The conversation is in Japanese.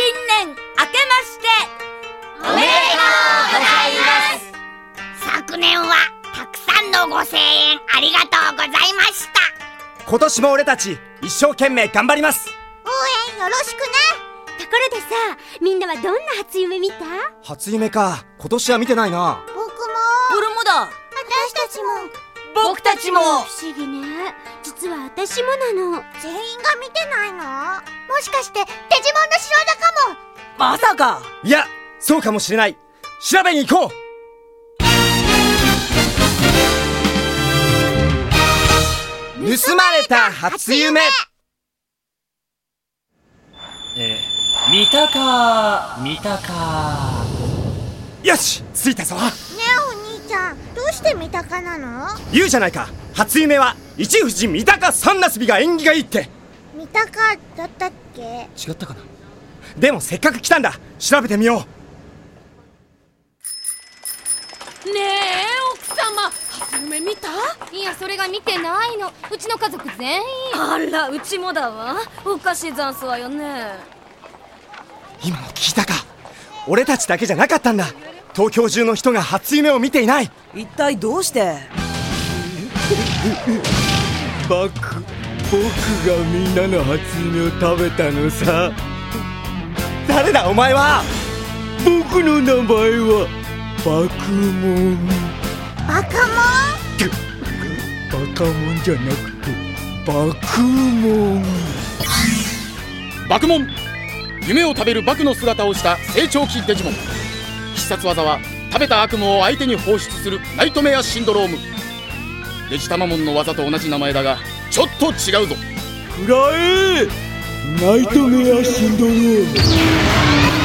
年明けましておめでとうございます。昨年はたくさんのご声援ありがとうございました。今年も俺たち一生懸命頑張ります。応援よろしくね。ところでさみんなはどんな初夢見た？初夢か。今年は見てないな。僕も。俺もだ。私たちも僕たちも。不思議ね。実は私もなの。全員が見てないの？もしかしてデジモンの仕業かも。まさか。いやそうかもしれない。調べに行こう。盗まれた初夢。えー、見たか見たかよし着いたぞちゃんどうして三鷹なの？言うじゃないか。初夢は一富士三鷹三なすびが縁起がいいって。三鷹だったっけ？違ったかな？でもせっかく来たんだ。調べてみよねえ奥様。初夢見た？いやそれが見てないの。うちの家族全員。あらうちもだわ。おかしいざんすわよね。う今の聞いたか。俺たちだけじゃなかったんだ東京中の人が初夢を見ていない。一体どうして？バク僕がみんなの初夢を食べたのさ。誰だお前は？僕の名前はバクモン。バカモバカモンじゃなくてバクモン。爆問夢を食べるバクの姿をした成長期デジモン必殺技は食べた悪夢を相手に放出するナイトメアシンドローム。デジタマモンの技と同じ名前だがちょっと違うぞ。くらえナイトメアシンドローム。